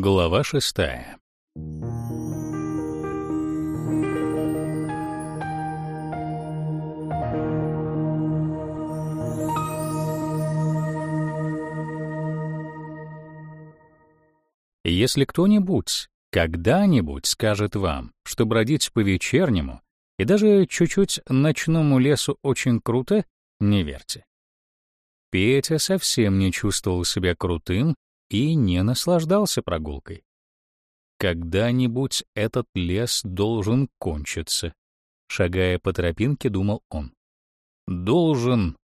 Глава шестая. Если кто-нибудь когда-нибудь скажет вам, что бродить по вечернему и даже чуть-чуть ночному лесу очень круто, не верьте. Петя совсем не чувствовал себя крутым и не наслаждался прогулкой. Когда-нибудь этот лес должен кончиться, шагая по тропинке, думал он. Должен.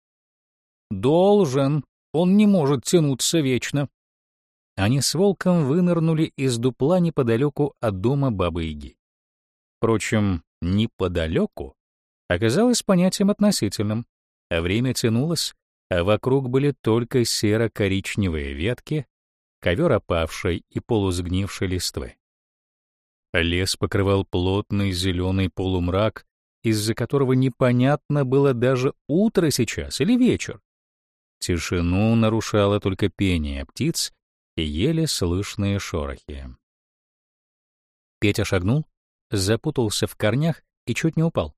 Должен. Он не может тянуться вечно. Они с волком вынырнули из дупла неподалеку от дома Бабы-Яги. Впрочем, неподалеку оказалось понятием относительным. А время тянулось, а вокруг были только серо-коричневые ветки, ковер опавшей и полусгнившей листвы. Лес покрывал плотный зеленый полумрак, из-за которого непонятно было даже утро сейчас или вечер. Тишину нарушало только пение птиц и еле слышные шорохи. Петя шагнул, запутался в корнях и чуть не упал.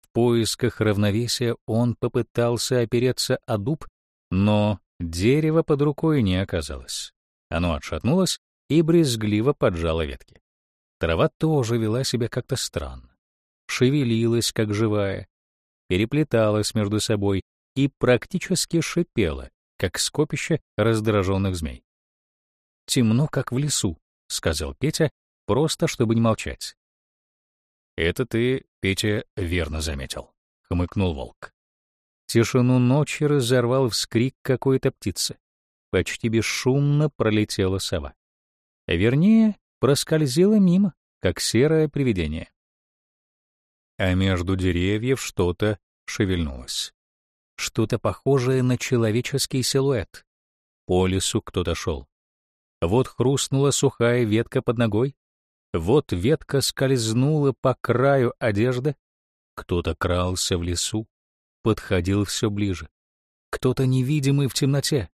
В поисках равновесия он попытался опереться о дуб, но дерева под рукой не оказалось. Оно отшатнулось и брезгливо поджало ветки. Трава тоже вела себя как-то странно. Шевелилась, как живая, переплеталась между собой и практически шипела, как скопище раздраженных змей. «Темно, как в лесу», — сказал Петя, просто чтобы не молчать. «Это ты, Петя, верно заметил», — хмыкнул волк. Тишину ночи разорвал вскрик какой-то птицы. Почти бесшумно пролетела сова. Вернее, проскользила мимо, как серое привидение. А между деревьев что-то шевельнулось. Что-то похожее на человеческий силуэт. По лесу кто-то шел. Вот хрустнула сухая ветка под ногой, вот ветка скользнула по краю одежды, кто-то крался в лесу, подходил все ближе, кто-то невидимый в темноте.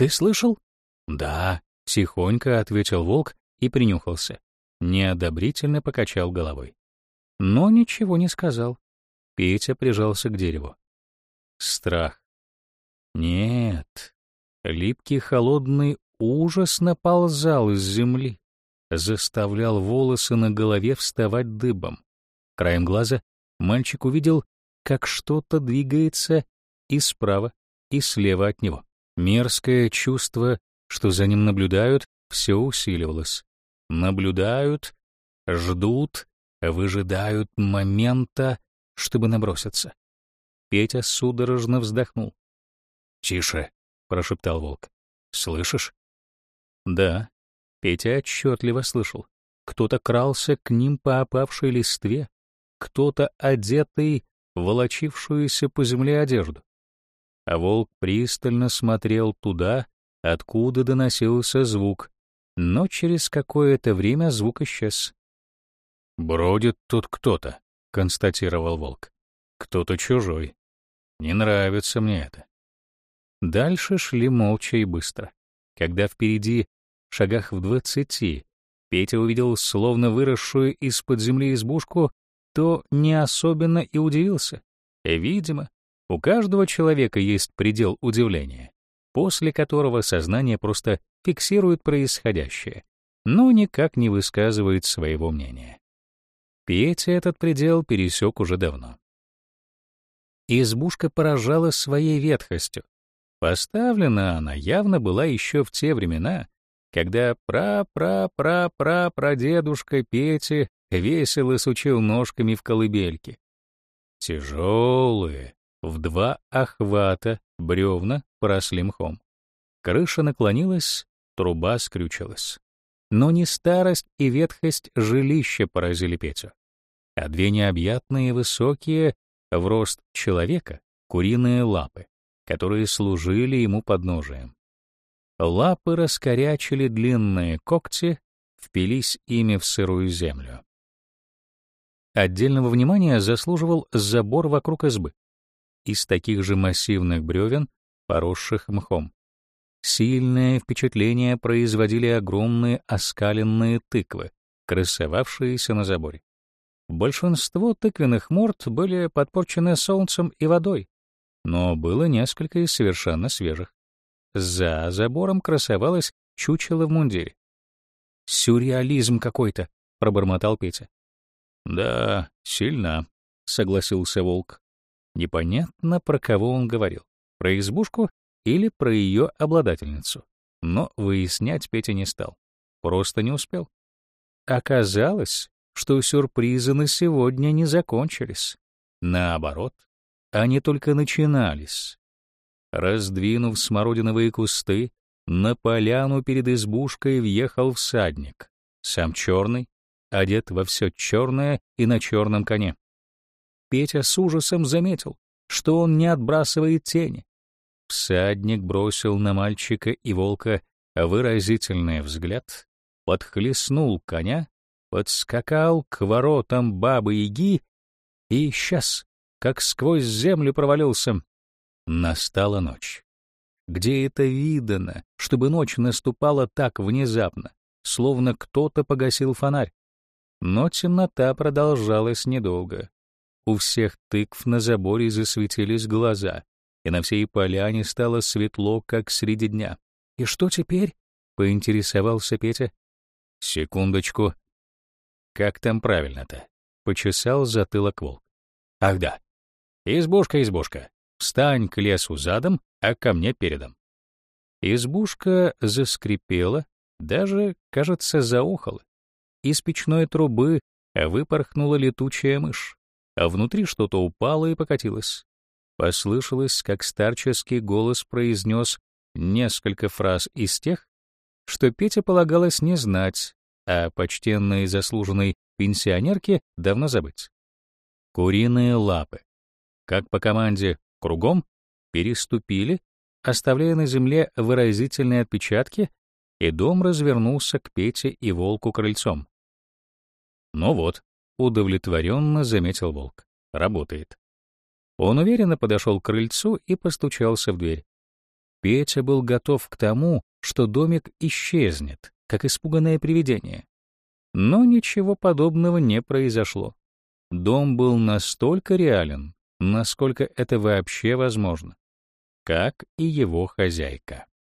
«Ты слышал?» «Да», — тихонько ответил волк и принюхался. Неодобрительно покачал головой. Но ничего не сказал. Петя прижался к дереву. Страх. Нет, Липкий холодный ужас наползал из земли, заставлял волосы на голове вставать дыбом. Краем глаза мальчик увидел, как что-то двигается и справа, и слева от него. Мерзкое чувство, что за ним наблюдают, все усиливалось. Наблюдают, ждут, выжидают момента, чтобы наброситься. Петя судорожно вздохнул. «Тише!» прошептал волк. Слышишь? Да. Петя отчетливо слышал. Кто-то крался к ним по опавшей листве, кто-то одетый, волочившуюся по земле одежду. А волк пристально смотрел туда, откуда доносился звук, но через какое-то время звук исчез. «Бродит тут кто-то», — констатировал волк. «Кто-то чужой. Не нравится мне это». Дальше шли молча и быстро. Когда впереди, шагах в двадцати, Петя увидел словно выросшую из-под земли избушку, то не особенно и удивился. Видимо, у каждого человека есть предел удивления, после которого сознание просто фиксирует происходящее, но никак не высказывает своего мнения. Петя этот предел пересек уже давно. Избушка поражала своей ветхостью, Поставлена она явно была еще в те времена, когда пра-пра-пра-пра-прадедушка Пети весело сучил ножками в колыбельке. Тяжелые, в два охвата, бревна поросли мхом. Крыша наклонилась, труба скрючилась. Но не старость и ветхость жилища поразили Петю, а две необъятные высокие, в рост человека, куриные лапы которые служили ему подножием. Лапы раскорячили длинные когти, впились ими в сырую землю. Отдельного внимания заслуживал забор вокруг избы из таких же массивных бревен, поросших мхом. Сильное впечатление производили огромные оскаленные тыквы, красовавшиеся на заборе. Большинство тыквенных морд были подпорчены солнцем и водой, но было несколько и совершенно свежих. За забором красовалось чучело в мундире. «Сюрреализм какой-то», — пробормотал Петя. «Да, сильно», — согласился Волк. Непонятно, про кого он говорил, про избушку или про ее обладательницу. Но выяснять Петя не стал, просто не успел. Оказалось, что сюрпризы на сегодня не закончились. Наоборот, они только начинались. Раздвинув смородиновые кусты, на поляну перед избушкой въехал всадник, сам черный, одет во все черное и на черном коне. Петя с ужасом заметил, что он не отбрасывает тени. Всадник бросил на мальчика и волка выразительный взгляд, подхлестнул коня подскакал к воротам бабы-яги и исчез, как сквозь землю провалился. Настала ночь. Где это видано, чтобы ночь наступала так внезапно, словно кто-то погасил фонарь? Но темнота продолжалась недолго. У всех тыкв на заборе засветились глаза, и на всей поляне стало светло, как среди дня. «И что теперь?» — поинтересовался Петя. «Секундочку», как там правильно-то? Почесал затылок волк. Ах да. Избушка, избушка. Встань к лесу задом, а ко мне передом. Избушка заскрипела, даже, кажется, заохала. Из печной трубы выпорхнула летучая мышь, а внутри что-то упало и покатилось. Послышалось, как старческий голос произнес несколько фраз из тех, что Петя полагалось не знать, а почтенной заслуженной пенсионерке давно забыть. Куриные лапы, как по команде кругом, переступили, оставляя на земле выразительные отпечатки, и дом развернулся к Пете и волку крыльцом. Ну вот, удовлетворенно заметил волк. Работает. Он уверенно подошел к крыльцу и постучался в дверь. Петя был готов к тому, что домик исчезнет, как испуганное привидение. Но ничего подобного не произошло. Дом был настолько реален, насколько это вообще возможно, как и его хозяйка.